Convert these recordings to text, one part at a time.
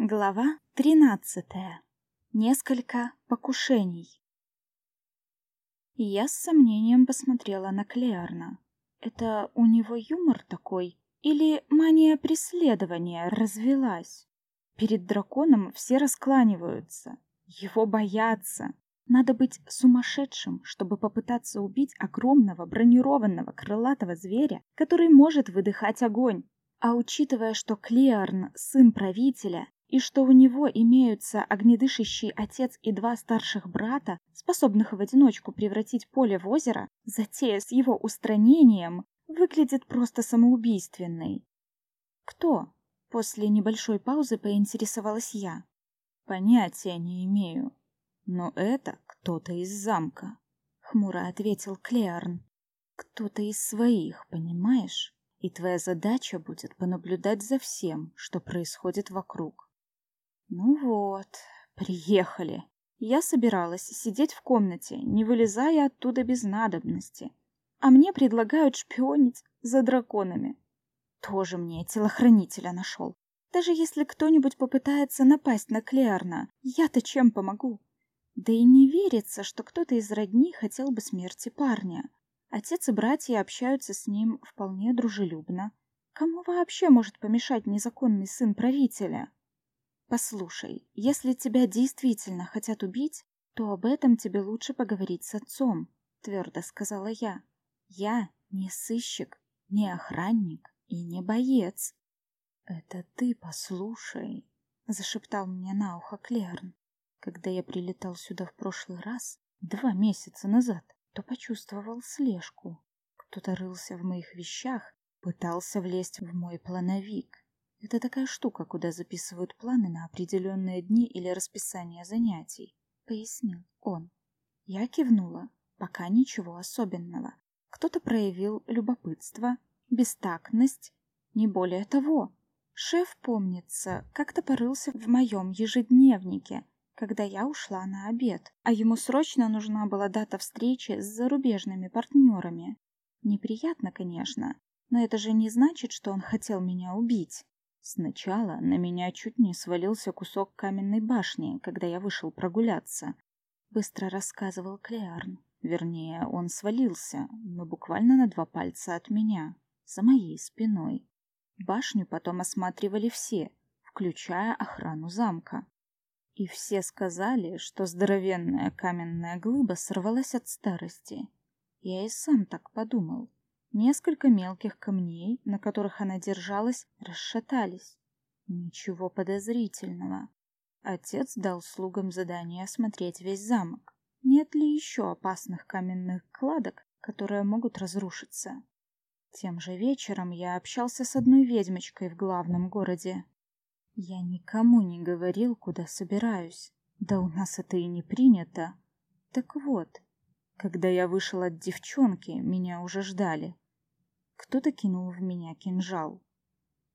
Глава тринадцатая. Несколько покушений. Я с сомнением посмотрела на Клеарна. Это у него юмор такой? Или мания преследования развелась? Перед драконом все раскланиваются. Его боятся. Надо быть сумасшедшим, чтобы попытаться убить огромного бронированного крылатого зверя, который может выдыхать огонь. А учитывая, что Клеарн — сын правителя, и что у него имеются огнедышащий отец и два старших брата, способных в одиночку превратить поле в озеро, затея с его устранением выглядит просто самоубийственной. «Кто?» — после небольшой паузы поинтересовалась я. «Понятия не имею. Но это кто-то из замка», — хмуро ответил Клеарн. «Кто-то из своих, понимаешь? И твоя задача будет понаблюдать за всем, что происходит вокруг. Ну вот, приехали. Я собиралась сидеть в комнате, не вылезая оттуда без надобности. А мне предлагают шпионить за драконами. Тоже мне телохранителя нашел. Даже если кто-нибудь попытается напасть на Клеарна, я-то чем помогу? Да и не верится, что кто-то из родни хотел бы смерти парня. Отец и братья общаются с ним вполне дружелюбно. Кому вообще может помешать незаконный сын правителя? Послушай, если тебя действительно хотят убить, то об этом тебе лучше поговорить с отцом, твердо сказала я. Я не сыщик, не охранник и не боец. Это ты послушай, зашептал мне на ухо Клерн. Когда я прилетал сюда в прошлый раз, два месяца назад, то почувствовал слежку. Кто-то рылся в моих вещах, пытался влезть в мой плановик. Это такая штука, куда записывают планы на определенные дни или расписание занятий, пояснил он. Я кивнула. Пока ничего особенного. Кто-то проявил любопытство, бестактность, не более того. Шеф, помнится, как-то порылся в моем ежедневнике, когда я ушла на обед, а ему срочно нужна была дата встречи с зарубежными партнерами. Неприятно, конечно, но это же не значит, что он хотел меня убить. Сначала на меня чуть не свалился кусок каменной башни, когда я вышел прогуляться. Быстро рассказывал Клеарн. Вернее, он свалился, но буквально на два пальца от меня, за моей спиной. Башню потом осматривали все, включая охрану замка. И все сказали, что здоровенная каменная глыба сорвалась от старости. Я и сам так подумал. Несколько мелких камней, на которых она держалась, расшатались. Ничего подозрительного. Отец дал слугам задание осмотреть весь замок. Нет ли еще опасных каменных кладок, которые могут разрушиться? Тем же вечером я общался с одной ведьмочкой в главном городе. Я никому не говорил, куда собираюсь. Да у нас это и не принято. Так вот, когда я вышел от девчонки, меня уже ждали. Кто-то кинул в меня кинжал.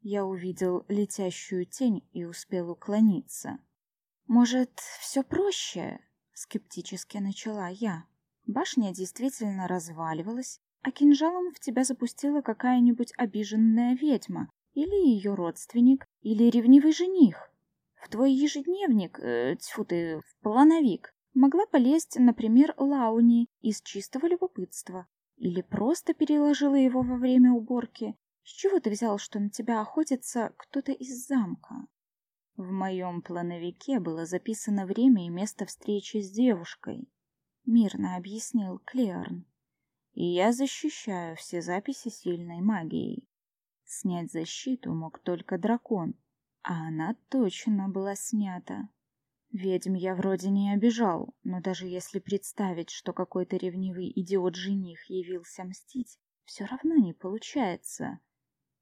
Я увидел летящую тень и успел уклониться. «Может, все проще?» — скептически начала я. Башня действительно разваливалась, а кинжалом в тебя запустила какая-нибудь обиженная ведьма, или ее родственник, или ревнивый жених. В твой ежедневник, э, тьфу ты, в плановик, могла полезть, например, Лауни из чистого любопытства. Или просто переложила его во время уборки. С чего ты взял, что на тебя охотится кто-то из замка? В моем плановике было записано время и место встречи с девушкой. Мирно объяснил Клеарн. И я защищаю все записи сильной магией. Снять защиту мог только дракон, а она точно была снята. Ведьм я вроде не обижал, но даже если представить, что какой-то ревнивый идиот-жених явился мстить, все равно не получается.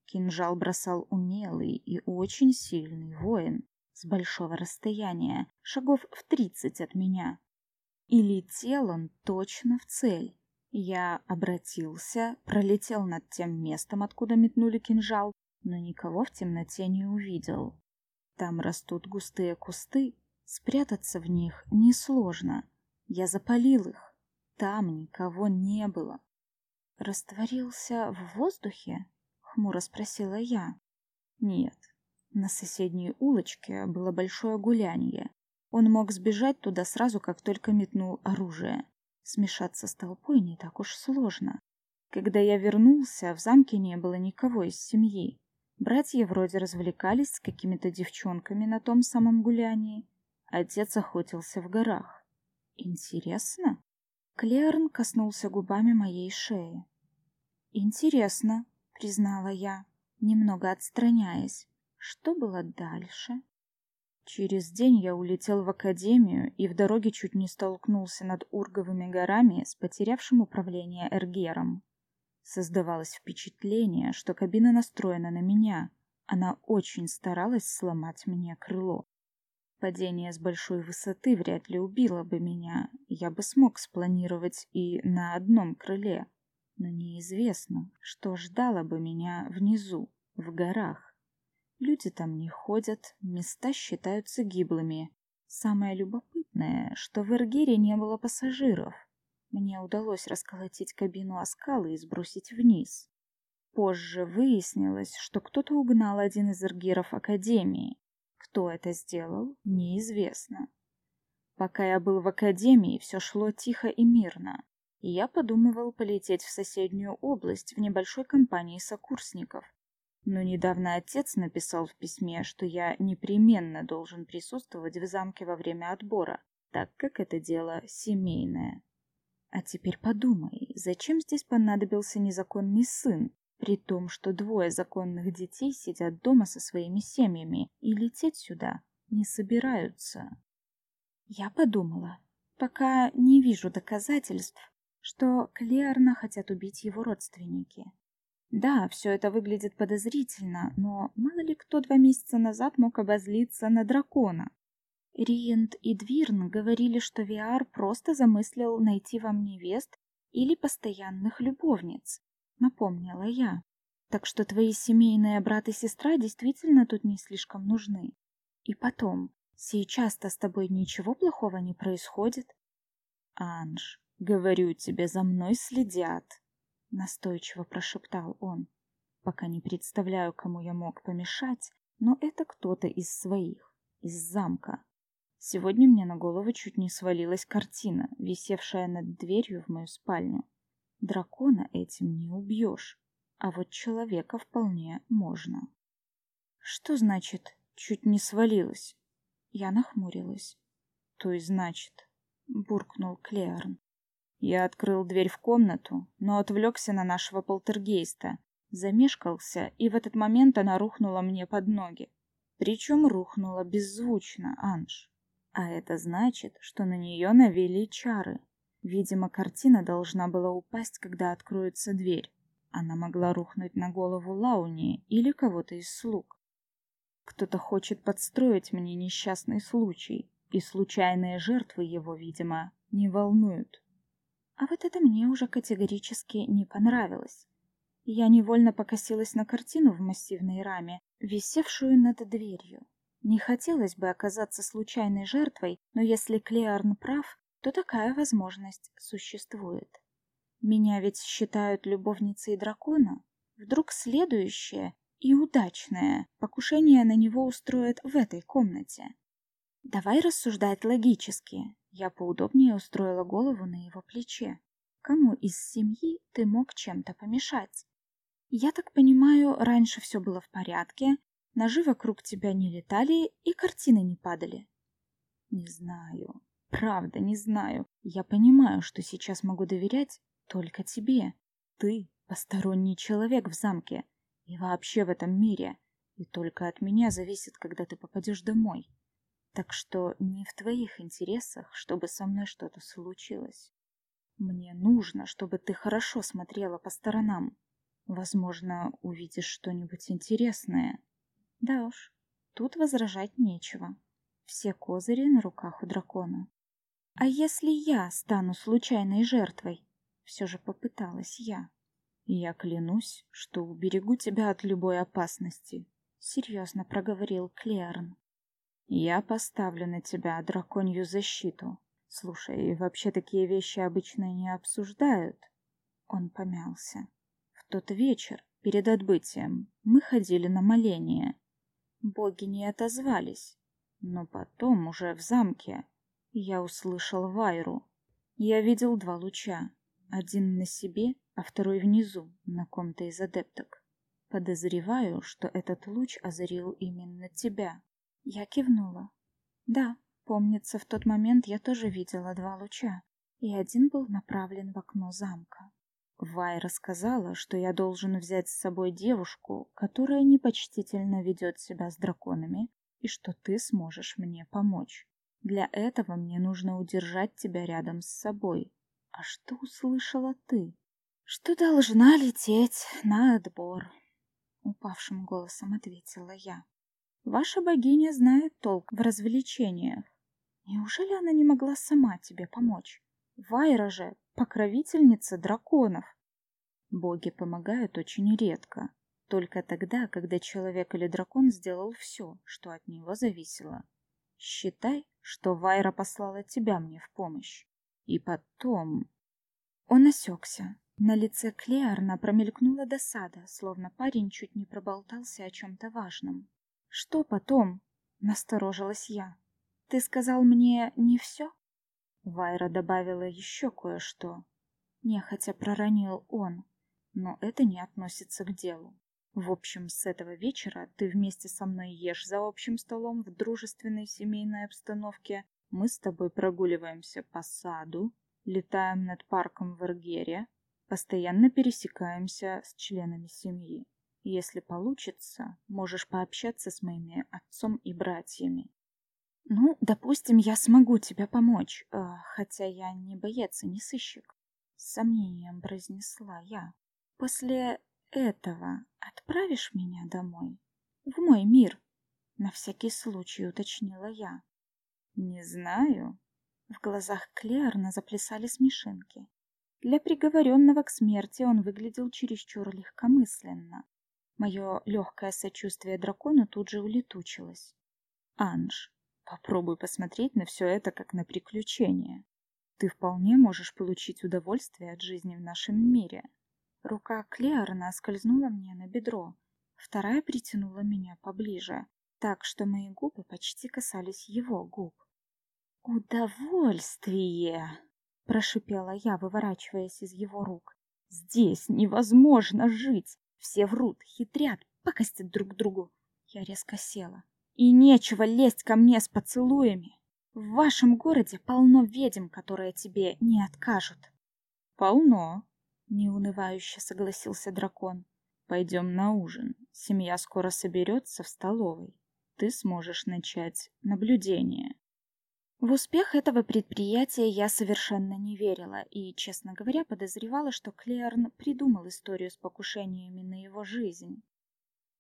Кинжал бросал умелый и очень сильный воин с большого расстояния, шагов в тридцать от меня. И летел он точно в цель. Я обратился, пролетел над тем местом, откуда метнули кинжал, но никого в темноте не увидел. Там растут густые кусты, Спрятаться в них несложно. Я запалил их. Там никого не было. Растворился в воздухе? Хмуро спросила я. Нет, На соседней улочке было большое гулянье. Он мог сбежать туда сразу, как только метнул оружие. Смешаться с толпой не так уж сложно. Когда я вернулся, в замке не было никого из семьи. Братья вроде развлекались с какими-то девчонками на том самом гулянии. Отец охотился в горах. Интересно? Клеарн коснулся губами моей шеи. Интересно, признала я, немного отстраняясь. Что было дальше? Через день я улетел в академию и в дороге чуть не столкнулся над Урговыми горами с потерявшим управление Эргером. Создавалось впечатление, что кабина настроена на меня. Она очень старалась сломать мне крыло. Падение с большой высоты вряд ли убило бы меня. Я бы смог спланировать и на одном крыле. Но неизвестно, что ждало бы меня внизу, в горах. Люди там не ходят, места считаются гиблыми. Самое любопытное, что в Эргере не было пассажиров. Мне удалось расколотить кабину о скалы и сбросить вниз. Позже выяснилось, что кто-то угнал один из эргеров Академии. Кто это сделал, неизвестно. Пока я был в Академии, все шло тихо и мирно, и я подумывал полететь в соседнюю область в небольшой компании сокурсников, но недавно отец написал в письме, что я непременно должен присутствовать в замке во время отбора, так как это дело семейное. А теперь подумай, зачем здесь понадобился незаконный сын, при том, что двое законных детей сидят дома со своими семьями и лететь сюда не собираются? Я подумала, пока не вижу доказательств, что Клеарна хотят убить его родственники. Да, все это выглядит подозрительно, но мало ли кто два месяца назад мог обозлиться на дракона. Риент и Двирн говорили, что Виар просто замыслил найти вам невест или постоянных любовниц, напомнила я. Так что твои семейные брат и сестра действительно тут не слишком нужны. И потом, сейчас-то с тобой ничего плохого не происходит. Анж, говорю тебе, за мной следят настойчиво прошептал он. Пока не представляю, кому я мог помешать, но это кто-то из своих, из замка. Сегодня мне на голову чуть не свалилась картина, висевшая над дверью в мою спальню. Дракона этим не убьешь, а вот человека вполне можно. Что значит «чуть не свалилась»? Я нахмурилась. То есть значит, буркнул Клеарн. Я открыл дверь в комнату, но отвлекся на нашего полтергейста, замешкался, и в этот момент она рухнула мне под ноги. Причем рухнула беззвучно, Анж. А это значит, что на нее навели чары. Видимо, картина должна была упасть, когда откроется дверь. Она могла рухнуть на голову Лауни или кого-то из слуг. Кто-то хочет подстроить мне несчастный случай, и случайные жертвы его, видимо, не волнуют. А вот это мне уже категорически не понравилось. Я невольно покосилась на картину в массивной раме, висевшую над дверью. Не хотелось бы оказаться случайной жертвой, но если Клеарн прав, то такая возможность существует. Меня ведь считают любовницей дракона. Вдруг следующее и удачное покушение на него устроят в этой комнате. Давай рассуждать логически. Я поудобнее устроила голову на его плече. Кому из семьи ты мог чем-то помешать? Я так понимаю, раньше все было в порядке, ножи вокруг тебя не летали и картины не падали. Не знаю. Правда, не знаю. Я понимаю, что сейчас могу доверять только тебе. Ты посторонний человек в замке и вообще в этом мире. И только от меня зависит, когда ты попадешь домой. Так что не в твоих интересах, чтобы со мной что-то случилось. Мне нужно, чтобы ты хорошо смотрела по сторонам. Возможно, увидишь что-нибудь интересное. Да уж, тут возражать нечего. Все козыри на руках у дракона. А если я стану случайной жертвой? Все же попыталась я. Я клянусь, что уберегу тебя от любой опасности, серьезно проговорил Клеарн. Я поставлю на тебя драконью защиту. Слушай, вообще такие вещи обычно не обсуждают. Он помялся. В тот вечер, перед отбытием, мы ходили на моление. Боги не отозвались, но потом, уже в замке, я услышал Вайру. Я видел два луча, один на себе, а второй внизу, на ком-то из адепток. Подозреваю, что этот луч озарил именно тебя. Я кивнула. Да, помнится, в тот момент я тоже видела два луча, и один был направлен в окно замка. Вай рассказала, что я должен взять с собой девушку, которая непочтительно ведет себя с драконами, и что ты сможешь мне помочь. Для этого мне нужно удержать тебя рядом с собой. А что услышала ты? Что должна лететь на отбор, упавшим голосом ответила я. Ваша богиня знает толк в развлечениях. Неужели она не могла сама тебе помочь? Вайра же покровительница драконов. Боги помогают очень редко, только тогда, когда человек или дракон сделал все, что от него зависело. Считай, что Вайра послала тебя мне в помощь. И потом... Он осекся. На лице Клеарна промелькнула досада, словно парень чуть не проболтался о чем-то важном. «Что потом?» — насторожилась я. «Ты сказал мне не все?» Вайра добавила еще кое-что. Нехотя проронил он, но это не относится к делу. В общем, с этого вечера ты вместе со мной ешь за общим столом в дружественной семейной обстановке. Мы с тобой прогуливаемся по саду, летаем над парком в Эргере, постоянно пересекаемся с членами семьи. Если получится, можешь пообщаться с моими отцом и братьями. Ну, допустим, я смогу тебе помочь, э, хотя я не боец и не сыщик. С сомнением произнесла я. После этого отправишь меня домой? В мой мир? На всякий случай уточнила я. Не знаю. В глазах Клеарна заплясали смешинки. Для приговоренного к смерти он выглядел чересчур легкомысленно. Мое легкое сочувствие дракону тут же улетучилось. Анж, попробуй посмотреть на все это как на приключение. Ты вполне можешь получить удовольствие от жизни в нашем мире. Рука Клеарна скользнула мне на бедро, вторая притянула меня поближе, так что мои губы почти касались его губ. «Удовольствие!» — прошипела я, выворачиваясь из его рук. «Здесь невозможно жить! Все врут, хитрят, пакостят друг другу!» Я резко села. «И нечего лезть ко мне с поцелуями! В вашем городе полно ведьм, которые тебе не откажут!» «Полно!» Неунывающе согласился дракон. Пойдем на ужин. Семья скоро соберется в столовой. Ты сможешь начать наблюдение. В успех этого предприятия я совершенно не верила и, честно говоря, подозревала, что Клеарн придумал историю с покушениями на его жизнь.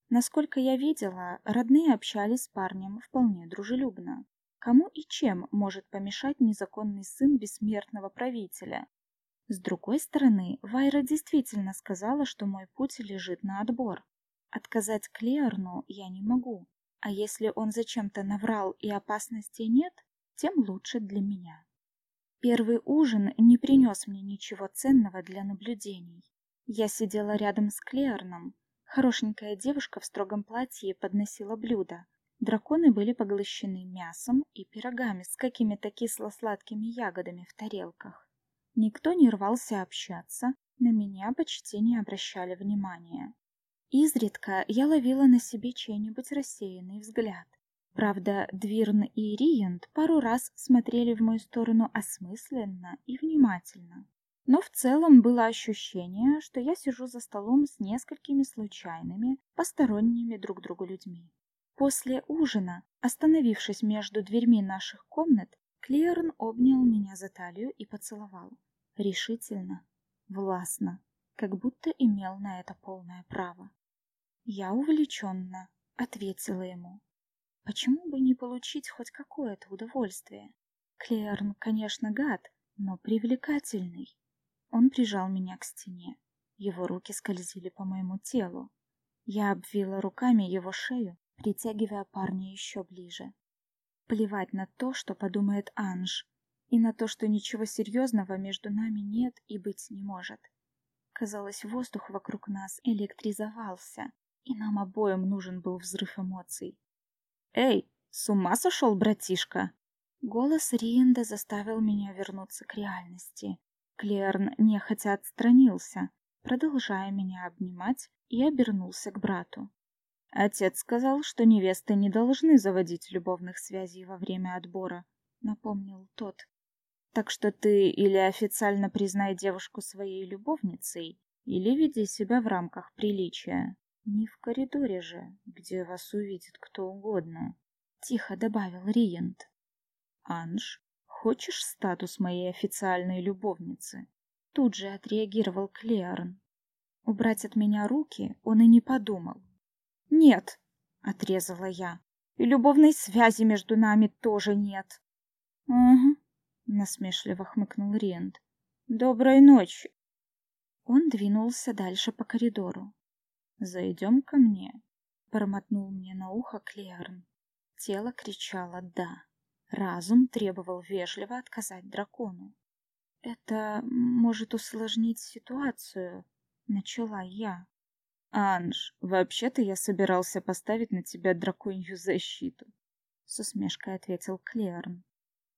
Насколько я видела, родные общались с парнем вполне дружелюбно. Кому и чем может помешать незаконный сын бессмертного правителя, с другой стороны, Вайра действительно сказала, что мой путь лежит на отбор. Отказать Клеорну я не могу, а если он зачем-то наврал и опасностей нет, тем лучше для меня. Первый ужин не принес мне ничего ценного для наблюдений. Я сидела рядом с Клеорном. Хорошенькая девушка в строгом платье подносила блюда. Драконы были поглощены мясом и пирогами с какими-то кисло-сладкими ягодами в тарелках. Никто не рвался общаться, на меня почти не обращали внимания. Изредка я ловила на себе чей-нибудь рассеянный взгляд. Правда, Двирн и Риент пару раз смотрели в мою сторону осмысленно и внимательно. Но в целом было ощущение, что я сижу за столом с несколькими случайными, посторонними друг другу людьми. После ужина, остановившись между дверьми наших комнат, Клерн обнял меня за талию и поцеловал. Решительно, властно, как будто имел на это полное право. Я увлеченно ответила ему. Почему бы не получить хоть какое-то удовольствие? Клерн, конечно, гад, но привлекательный. Он прижал меня к стене. Его руки скользили по моему телу. Я обвила руками его шею, притягивая парня еще ближе. Плевать на то, что подумает Анж, и на то, что ничего серьезного между нами нет и быть не может. Казалось, воздух вокруг нас электризовался, и нам обоим нужен был взрыв эмоций. Эй, с ума сошел, братишка? Голос Риенда заставил меня вернуться к реальности. Клерн нехотя отстранился, продолжая меня обнимать, и обернулся к брату. Отец сказал, что невесты не должны заводить любовных связей во время отбора, напомнил тот. Так что ты или официально признай девушку своей любовницей, или веди себя в рамках приличия. Не в коридоре же, где вас увидит кто угодно, тихо добавил Риент. Анж, хочешь статус моей официальной любовницы? Тут же отреагировал Клеарн. Убрать от меня руки он и не подумал. Нет, отрезала я. И любовной связи между нами тоже нет. Угу, насмешливо хмыкнул Риент. Доброй ночи. Он двинулся дальше по коридору. Зайдем ко мне, бормотнул мне на ухо Клеарн. Тело кричало «да». Разум требовал вежливо отказать дракону. «Это может усложнить ситуацию», — начала я. «Анж, вообще-то я собирался поставить на тебя драконью защиту», — с усмешкой ответил Клеарн.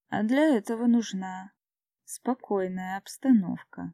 «А для этого нужна спокойная обстановка».